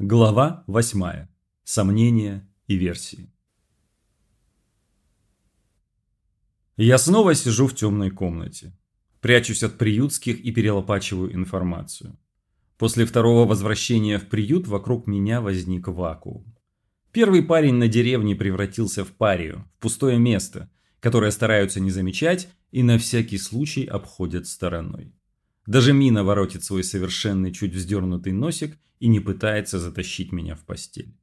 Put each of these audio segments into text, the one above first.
Глава 8. Сомнения и версии. Я снова сижу в темной комнате. Прячусь от приютских и перелопачиваю информацию. После второго возвращения в приют вокруг меня возник вакуум. Первый парень на деревне превратился в парию, в пустое место, которое стараются не замечать и на всякий случай обходят стороной. Даже Мина воротит свой совершенный чуть вздернутый носик и не пытается затащить меня в постель.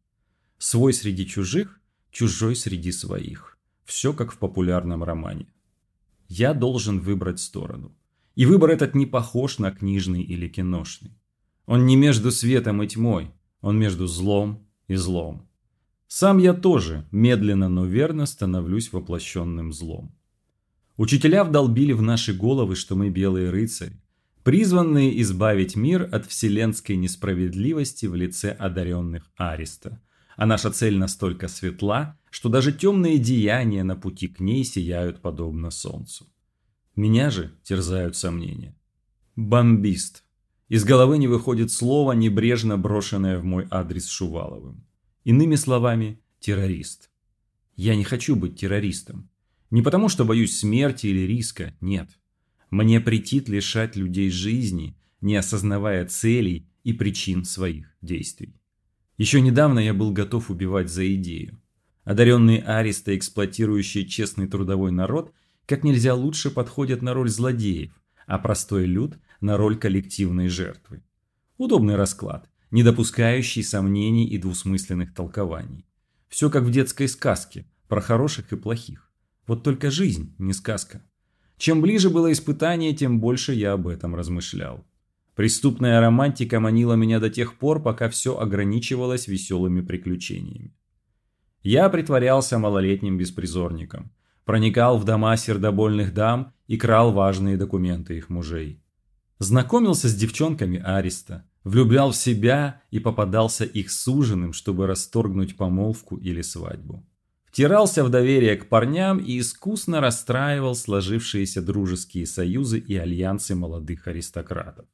Свой среди чужих, чужой среди своих. Все как в популярном романе. Я должен выбрать сторону. И выбор этот не похож на книжный или киношный. Он не между светом и тьмой, он между злом и злом. Сам я тоже, медленно, но верно, становлюсь воплощенным злом. Учителя вдолбили в наши головы, что мы белые рыцари, призванные избавить мир от вселенской несправедливости в лице одаренных Ариста. А наша цель настолько светла, что даже темные деяния на пути к ней сияют подобно солнцу. Меня же терзают сомнения. Бомбист. Из головы не выходит слово, небрежно брошенное в мой адрес Шуваловым. Иными словами, террорист. Я не хочу быть террористом. Не потому, что боюсь смерти или риска, нет. Мне претит лишать людей жизни, не осознавая целей и причин своих действий. Еще недавно я был готов убивать за идею. Одаренные аристы, эксплуатирующие честный трудовой народ, как нельзя лучше подходят на роль злодеев, а простой люд – на роль коллективной жертвы. Удобный расклад, не допускающий сомнений и двусмысленных толкований. Все как в детской сказке, про хороших и плохих. Вот только жизнь не сказка. Чем ближе было испытание, тем больше я об этом размышлял. Преступная романтика манила меня до тех пор, пока все ограничивалось веселыми приключениями. Я притворялся малолетним беспризорником, проникал в дома сердобольных дам и крал важные документы их мужей. Знакомился с девчонками Ариста, влюблял в себя и попадался их суженым, чтобы расторгнуть помолвку или свадьбу втирался в доверие к парням и искусно расстраивал сложившиеся дружеские союзы и альянсы молодых аристократов.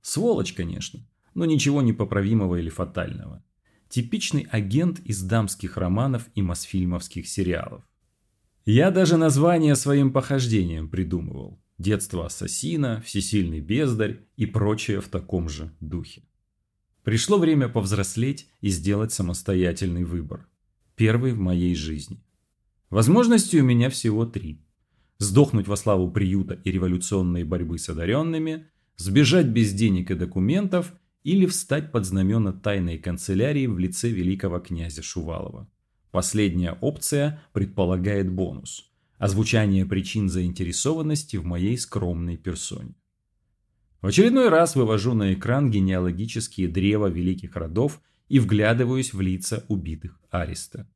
Сволочь, конечно, но ничего непоправимого или фатального. Типичный агент из дамских романов и мосфильмовских сериалов. Я даже название своим похождениям придумывал. Детство ассасина, всесильный бездарь и прочее в таком же духе. Пришло время повзрослеть и сделать самостоятельный выбор первый в моей жизни. Возможностей у меня всего три. Сдохнуть во славу приюта и революционной борьбы с одаренными, сбежать без денег и документов или встать под знамена тайной канцелярии в лице великого князя Шувалова. Последняя опция предполагает бонус – озвучание причин заинтересованности в моей скромной персоне. В очередной раз вывожу на экран генеалогические древа великих родов и вглядываюсь в лица убитых Ариста.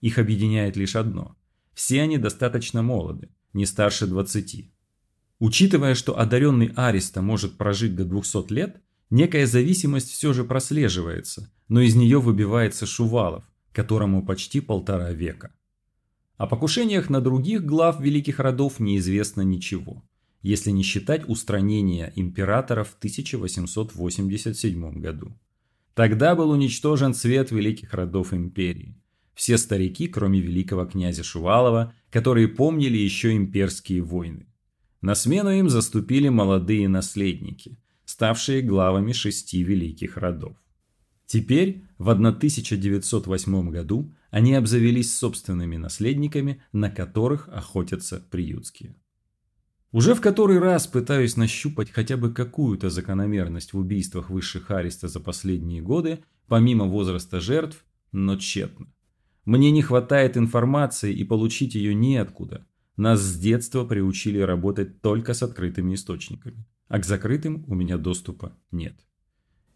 Их объединяет лишь одно. Все они достаточно молоды, не старше 20. Учитывая, что одаренный Ариста может прожить до 200 лет, некая зависимость все же прослеживается, но из нее выбивается Шувалов, которому почти полтора века. О покушениях на других глав великих родов неизвестно ничего, если не считать устранения императора в 1887 году. Тогда был уничтожен цвет великих родов империи. Все старики, кроме великого князя Шувалова, которые помнили еще имперские войны. На смену им заступили молодые наследники, ставшие главами шести великих родов. Теперь, в 1908 году, они обзавелись собственными наследниками, на которых охотятся приютские. Уже в который раз пытаюсь нащупать хотя бы какую-то закономерность в убийствах высших ареста за последние годы, помимо возраста жертв, но тщетно. Мне не хватает информации и получить ее неоткуда. Нас с детства приучили работать только с открытыми источниками, а к закрытым у меня доступа нет.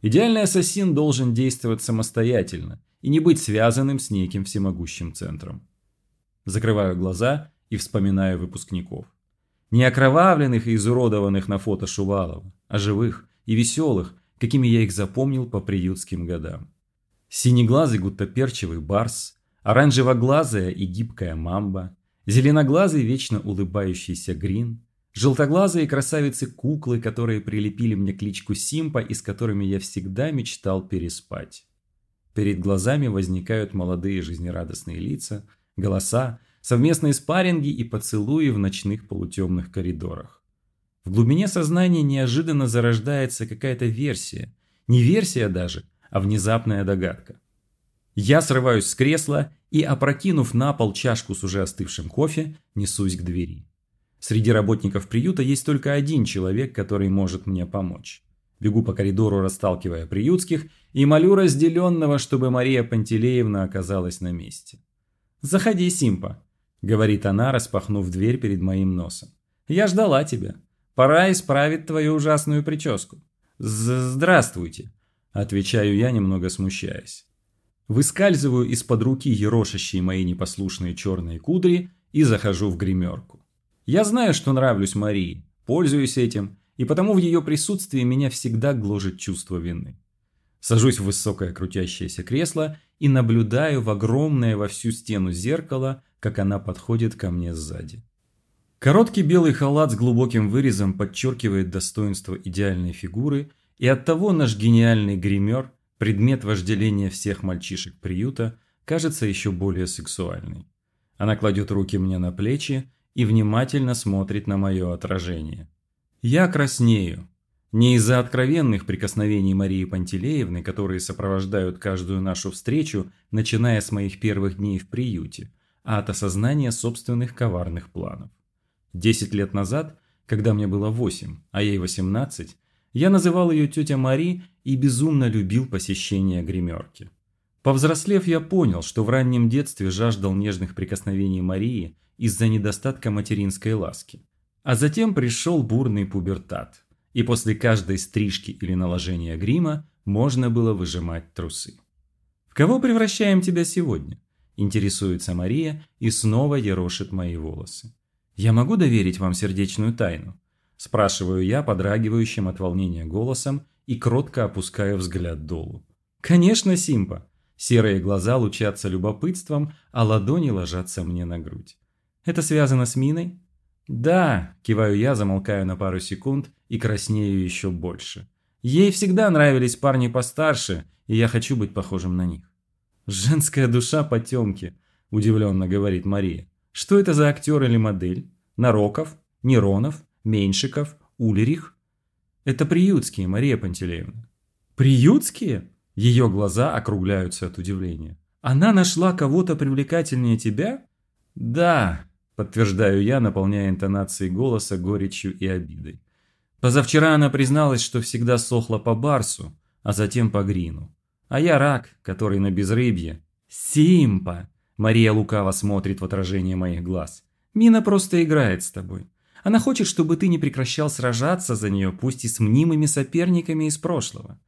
Идеальный ассасин должен действовать самостоятельно и не быть связанным с неким всемогущим центром. Закрываю глаза и вспоминаю выпускников. Не окровавленных и изуродованных на фото Шувалова, а живых и веселых, какими я их запомнил по приютским годам. Синеглазый гуттаперчевый барс, оранжевоглазая и гибкая мамба, зеленоглазый вечно улыбающийся грин, желтоглазые красавицы-куклы, которые прилепили мне кличку Симпа и с которыми я всегда мечтал переспать. Перед глазами возникают молодые жизнерадостные лица, голоса, совместные спарринги и поцелуи в ночных полутемных коридорах. В глубине сознания неожиданно зарождается какая-то версия. Не версия даже, а внезапная догадка. Я срываюсь с кресла и, опрокинув на пол чашку с уже остывшим кофе, несусь к двери. Среди работников приюта есть только один человек, который может мне помочь. Бегу по коридору, расталкивая приютских, и молю разделенного, чтобы Мария Пантелеевна оказалась на месте. «Заходи, Симпа», — говорит она, распахнув дверь перед моим носом. «Я ждала тебя. Пора исправить твою ужасную прическу». «Здравствуйте», — отвечаю я, немного смущаясь. Выскальзываю из-под руки ерошащие мои непослушные черные кудри и захожу в гримерку. Я знаю, что нравлюсь Марии, пользуюсь этим и потому в ее присутствии меня всегда гложет чувство вины. Сажусь в высокое крутящееся кресло и наблюдаю в огромное во всю стену зеркало, как она подходит ко мне сзади. Короткий белый халат с глубоким вырезом подчеркивает достоинство идеальной фигуры, и оттого наш гениальный гример, предмет вожделения всех мальчишек приюта, кажется еще более сексуальной. Она кладет руки мне на плечи и внимательно смотрит на мое отражение. Я краснею. Не из-за откровенных прикосновений Марии Пантелеевны, которые сопровождают каждую нашу встречу, начиная с моих первых дней в приюте, а от осознания собственных коварных планов. Десять лет назад, когда мне было восемь, а ей восемнадцать, я называл ее тетя Мари и безумно любил посещение гримерки. Повзрослев, я понял, что в раннем детстве жаждал нежных прикосновений Марии из-за недостатка материнской ласки. А затем пришел бурный пубертат, и после каждой стрижки или наложения грима можно было выжимать трусы. «В кого превращаем тебя сегодня?» – интересуется Мария и снова ерошит мои волосы. «Я могу доверить вам сердечную тайну?» – спрашиваю я подрагивающим от волнения голосом и кротко опускаю взгляд долу. «Конечно, Симпа!» Серые глаза лучатся любопытством, а ладони ложатся мне на грудь. «Это связано с Миной?» «Да», – киваю я, замолкаю на пару секунд и краснею еще больше. «Ей всегда нравились парни постарше, и я хочу быть похожим на них». «Женская душа потемки», – удивленно говорит Мария. «Что это за актер или модель? Нароков? Неронов? Меньшиков? Улерих?» «Это приютские, Мария Пантелеевна». «Приютские?» Ее глаза округляются от удивления. «Она нашла кого-то привлекательнее тебя?» «Да», Подтверждаю я, наполняя интонации голоса горечью и обидой. Позавчера она призналась, что всегда сохла по барсу, а затем по грину. А я рак, который на безрыбье. Симпа! Мария лукаво смотрит в отражение моих глаз. Мина просто играет с тобой. Она хочет, чтобы ты не прекращал сражаться за нее, пусть и с мнимыми соперниками из прошлого.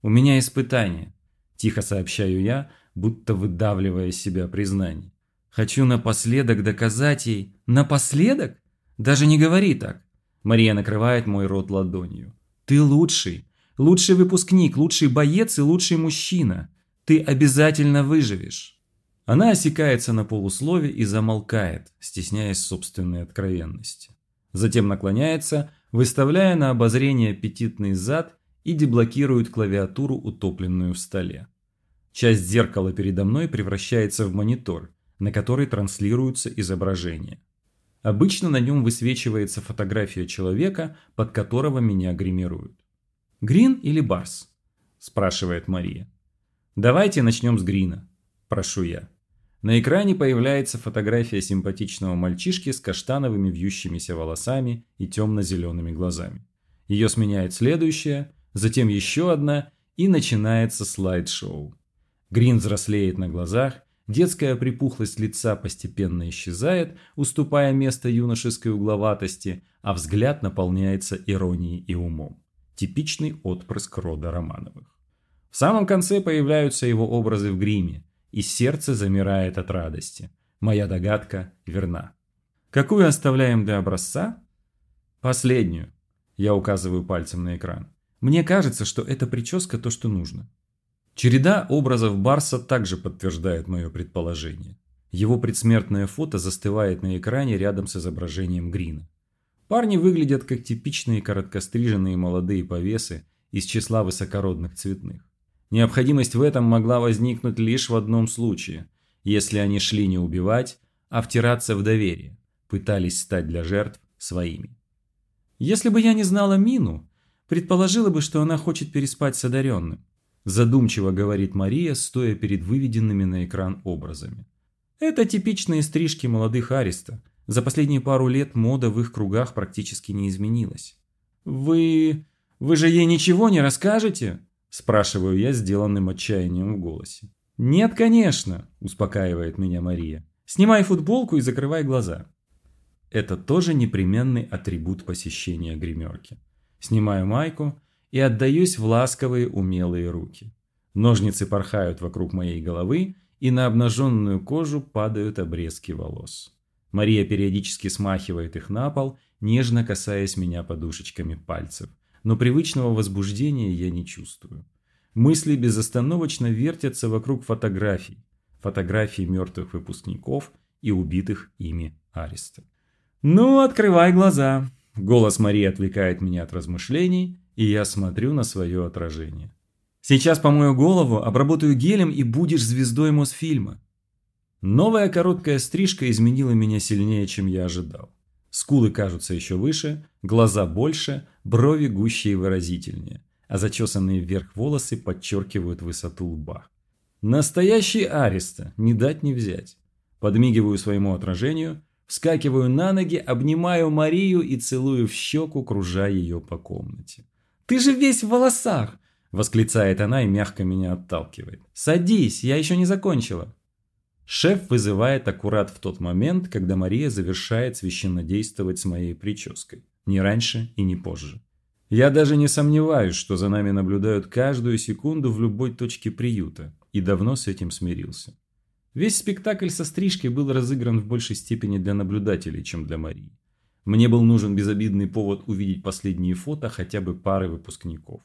У меня испытание, тихо сообщаю я, будто выдавливая из себя признание. Хочу напоследок доказать ей... Напоследок? Даже не говори так. Мария накрывает мой рот ладонью. Ты лучший. Лучший выпускник, лучший боец и лучший мужчина. Ты обязательно выживешь. Она осекается на полуслове и замолкает, стесняясь собственной откровенности. Затем наклоняется, выставляя на обозрение аппетитный зад и деблокирует клавиатуру, утопленную в столе. Часть зеркала передо мной превращается в монитор – на который транслируются изображения. Обычно на нем высвечивается фотография человека, под которого меня гримируют. «Грин или Барс?» – спрашивает Мария. «Давайте начнем с Грина», – прошу я. На экране появляется фотография симпатичного мальчишки с каштановыми вьющимися волосами и темно-зелеными глазами. Ее сменяет следующая, затем еще одна, и начинается слайд-шоу. Грин взрослеет на глазах, Детская припухлость лица постепенно исчезает, уступая место юношеской угловатости, а взгляд наполняется иронией и умом. Типичный отпрыск рода Романовых. В самом конце появляются его образы в гриме, и сердце замирает от радости. Моя догадка верна. Какую оставляем для образца? Последнюю. Я указываю пальцем на экран. Мне кажется, что эта прическа то, что нужно. Череда образов Барса также подтверждает мое предположение. Его предсмертное фото застывает на экране рядом с изображением Грина. Парни выглядят как типичные короткостриженные молодые повесы из числа высокородных цветных. Необходимость в этом могла возникнуть лишь в одном случае, если они шли не убивать, а втираться в доверие, пытались стать для жертв своими. Если бы я не знала Мину, предположила бы, что она хочет переспать с одаренным. Задумчиво говорит Мария, стоя перед выведенными на экран образами. Это типичные стрижки молодых ариста. За последние пару лет мода в их кругах практически не изменилась. «Вы... вы же ей ничего не расскажете?» Спрашиваю я сделанным отчаянием в голосе. «Нет, конечно», – успокаивает меня Мария. «Снимай футболку и закрывай глаза». Это тоже непременный атрибут посещения гримерки. Снимаю майку и отдаюсь в ласковые умелые руки. Ножницы порхают вокруг моей головы, и на обнаженную кожу падают обрезки волос. Мария периодически смахивает их на пол, нежно касаясь меня подушечками пальцев но привычного возбуждения я не чувствую. Мысли безостановочно вертятся вокруг фотографий. Фотографий мертвых выпускников и убитых ими ареста. «Ну, открывай глаза!» Голос Марии отвлекает меня от размышлений, и я смотрю на свое отражение. «Сейчас помою голову, обработаю гелем и будешь звездой Мосфильма». Новая короткая стрижка изменила меня сильнее, чем я ожидал. Скулы кажутся еще выше, глаза больше, брови гуще и выразительнее, а зачесанные вверх волосы подчеркивают высоту лба. Настоящий Ариста, не дать не взять. Подмигиваю своему отражению, вскакиваю на ноги, обнимаю Марию и целую в щеку, кружа ее по комнате. «Ты же весь в волосах!» – восклицает она и мягко меня отталкивает. «Садись, я еще не закончила!» Шеф вызывает аккурат в тот момент, когда Мария завершает священнодействовать с моей прической. Не раньше и не позже. Я даже не сомневаюсь, что за нами наблюдают каждую секунду в любой точке приюта, и давно с этим смирился. Весь спектакль со стрижкой был разыгран в большей степени для наблюдателей, чем для Марии. Мне был нужен безобидный повод увидеть последние фото хотя бы пары выпускников.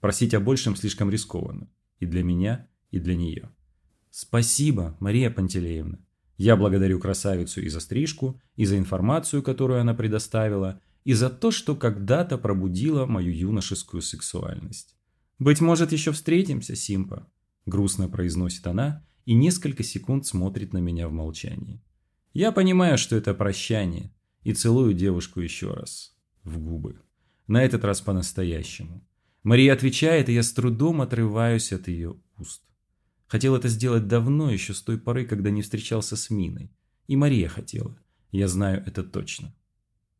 Просить о большем слишком рискованно. И для меня, и для нее. Спасибо, Мария Пантелеевна. Я благодарю красавицу и за стрижку, и за информацию, которую она предоставила, и за то, что когда-то пробудила мою юношескую сексуальность. «Быть может, еще встретимся, Симпа», – грустно произносит она и несколько секунд смотрит на меня в молчании. Я понимаю, что это прощание, и целую девушку еще раз. В губы. На этот раз по-настоящему. Мария отвечает, и я с трудом отрываюсь от ее уст. Хотел это сделать давно, еще с той поры, когда не встречался с Миной. И Мария хотела. Я знаю это точно.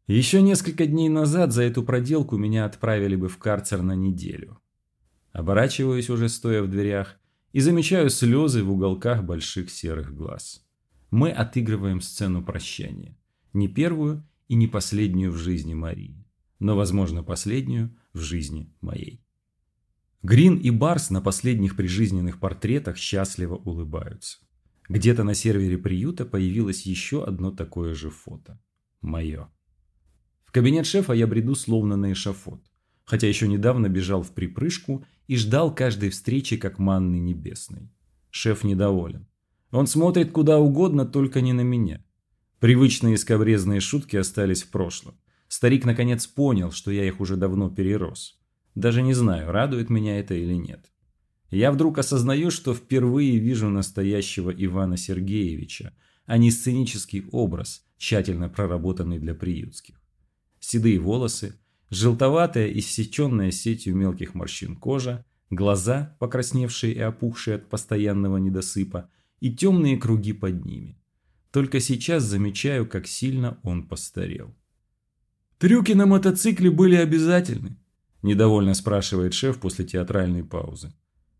Еще несколько дней назад за эту проделку меня отправили бы в карцер на неделю. Оборачиваюсь уже стоя в дверях и замечаю слезы в уголках больших серых глаз. Мы отыгрываем сцену прощания. Не первую и не последнюю в жизни Марии, но, возможно, последнюю в жизни моей. Грин и Барс на последних прижизненных портретах счастливо улыбаются. Где-то на сервере приюта появилось еще одно такое же фото. Мое. В кабинет шефа я бреду словно на эшафот, хотя еще недавно бежал в припрыжку и ждал каждой встречи как манны небесной. Шеф недоволен. Он смотрит куда угодно, только не на меня. Привычные скобрезные шутки остались в прошлом. Старик наконец понял, что я их уже давно перерос. Даже не знаю, радует меня это или нет. Я вдруг осознаю, что впервые вижу настоящего Ивана Сергеевича, а не сценический образ, тщательно проработанный для приютских. Седые волосы, желтоватая иссеченная сетью мелких морщин кожа, глаза, покрасневшие и опухшие от постоянного недосыпа, и темные круги под ними. Только сейчас замечаю, как сильно он постарел. Трюки на мотоцикле были обязательны, Недовольно спрашивает шеф после театральной паузы.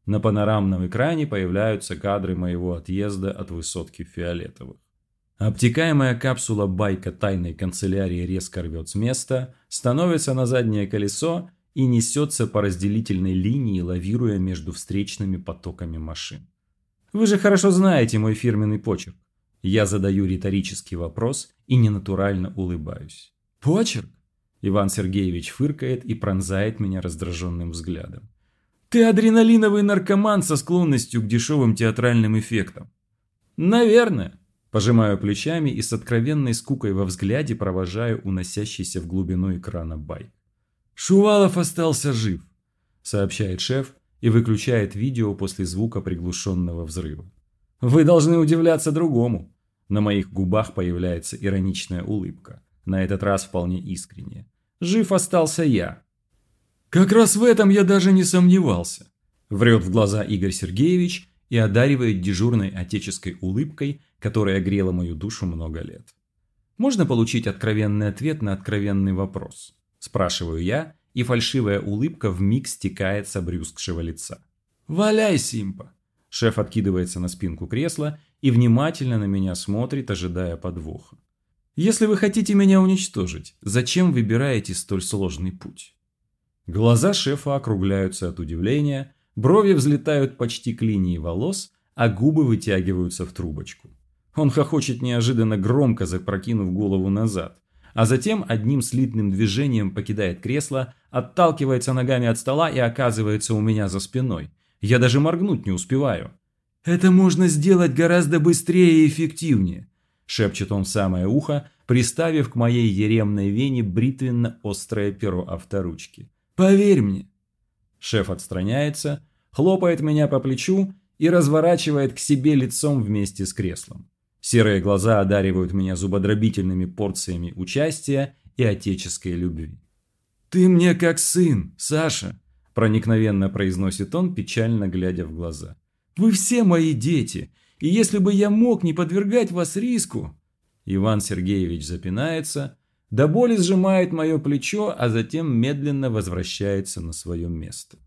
На панорамном экране появляются кадры моего отъезда от высотки фиолетовых. Обтекаемая капсула байка тайной канцелярии резко рвет с места, становится на заднее колесо и несется по разделительной линии, лавируя между встречными потоками машин. Вы же хорошо знаете мой фирменный почерк. Я задаю риторический вопрос и ненатурально улыбаюсь. Почерк? Иван Сергеевич фыркает и пронзает меня раздраженным взглядом. «Ты адреналиновый наркоман со склонностью к дешевым театральным эффектам». «Наверное», – пожимаю плечами и с откровенной скукой во взгляде провожаю уносящийся в глубину экрана байк. «Шувалов остался жив», – сообщает шеф и выключает видео после звука приглушенного взрыва. Вы должны удивляться другому. На моих губах появляется ироничная улыбка, на этот раз вполне искренняя. Жив остался я. Как раз в этом я даже не сомневался. Врет в глаза Игорь Сергеевич и одаривает дежурной отеческой улыбкой, которая грела мою душу много лет. Можно получить откровенный ответ на откровенный вопрос? Спрашиваю я, и фальшивая улыбка вмиг стекает с обрюзгшего лица. «Валяй, Симпа!» Шеф откидывается на спинку кресла и внимательно на меня смотрит, ожидая подвоха. «Если вы хотите меня уничтожить, зачем выбираете столь сложный путь?» Глаза шефа округляются от удивления, брови взлетают почти к линии волос, а губы вытягиваются в трубочку. Он хохочет неожиданно громко, запрокинув голову назад, а затем одним слитным движением покидает кресло, отталкивается ногами от стола и оказывается у меня за спиной. Я даже моргнуть не успеваю. «Это можно сделать гораздо быстрее и эффективнее», – шепчет он в самое ухо, приставив к моей еремной вене бритвенно-острое перо авторучки. «Поверь мне». Шеф отстраняется, хлопает меня по плечу и разворачивает к себе лицом вместе с креслом. Серые глаза одаривают меня зубодробительными порциями участия и отеческой любви. «Ты мне как сын, Саша», – проникновенно произносит он, печально глядя в глаза. «Вы все мои дети, и если бы я мог не подвергать вас риску...» Иван Сергеевич запинается, до боли сжимает мое плечо, а затем медленно возвращается на свое место.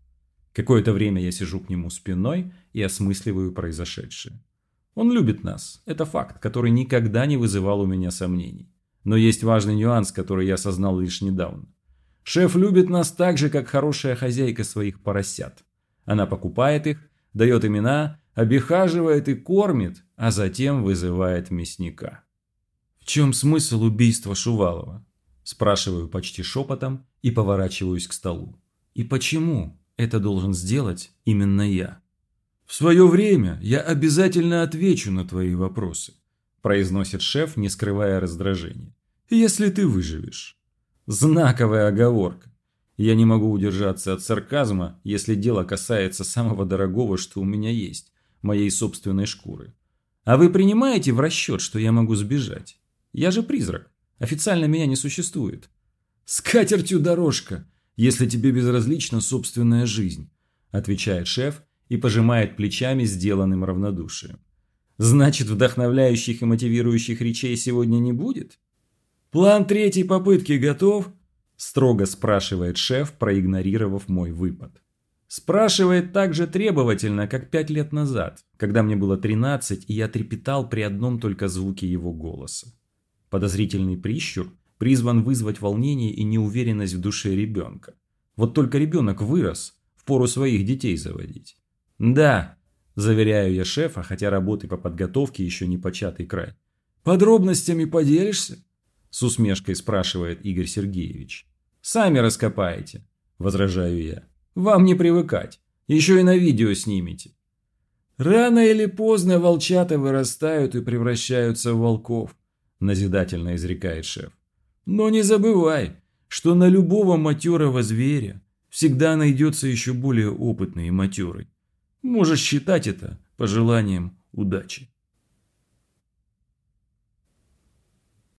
Какое-то время я сижу к нему спиной и осмысливаю произошедшее. Он любит нас, это факт, который никогда не вызывал у меня сомнений. Но есть важный нюанс, который я осознал лишь недавно. Шеф любит нас так же, как хорошая хозяйка своих поросят. Она покупает их, дает имена, обихаживает и кормит, а затем вызывает мясника. «В чем смысл убийства Шувалова?» Спрашиваю почти шепотом и поворачиваюсь к столу. «И почему это должен сделать именно я?» «В свое время я обязательно отвечу на твои вопросы», произносит шеф, не скрывая раздражения. «Если ты выживешь». Знаковая оговорка. Я не могу удержаться от сарказма, если дело касается самого дорогого, что у меня есть, моей собственной шкуры. А вы принимаете в расчет, что я могу сбежать? Я же призрак. Официально меня не существует. С катертью дорожка, если тебе безразлична собственная жизнь, отвечает шеф, и пожимает плечами сделанным равнодушием. Значит, вдохновляющих и мотивирующих речей сегодня не будет? План третьей попытки готов? Строго спрашивает шеф, проигнорировав мой выпад. Спрашивает так же требовательно, как пять лет назад, когда мне было 13, и я трепетал при одном только звуке его голоса. Подозрительный прищур призван вызвать волнение и неуверенность в душе ребенка. Вот только ребенок вырос, в пору своих детей заводить. «Да», – заверяю я шефа, хотя работы по подготовке еще не початый край. «Подробностями поделишься?» – с усмешкой спрашивает Игорь Сергеевич. «Сами раскопаете», – возражаю я. «Вам не привыкать. Еще и на видео снимете». «Рано или поздно волчата вырастают и превращаются в волков», – назидательно изрекает шеф. «Но не забывай, что на любого матерого зверя всегда найдется еще более опытный и матерый. Можешь считать это пожеланием удачи.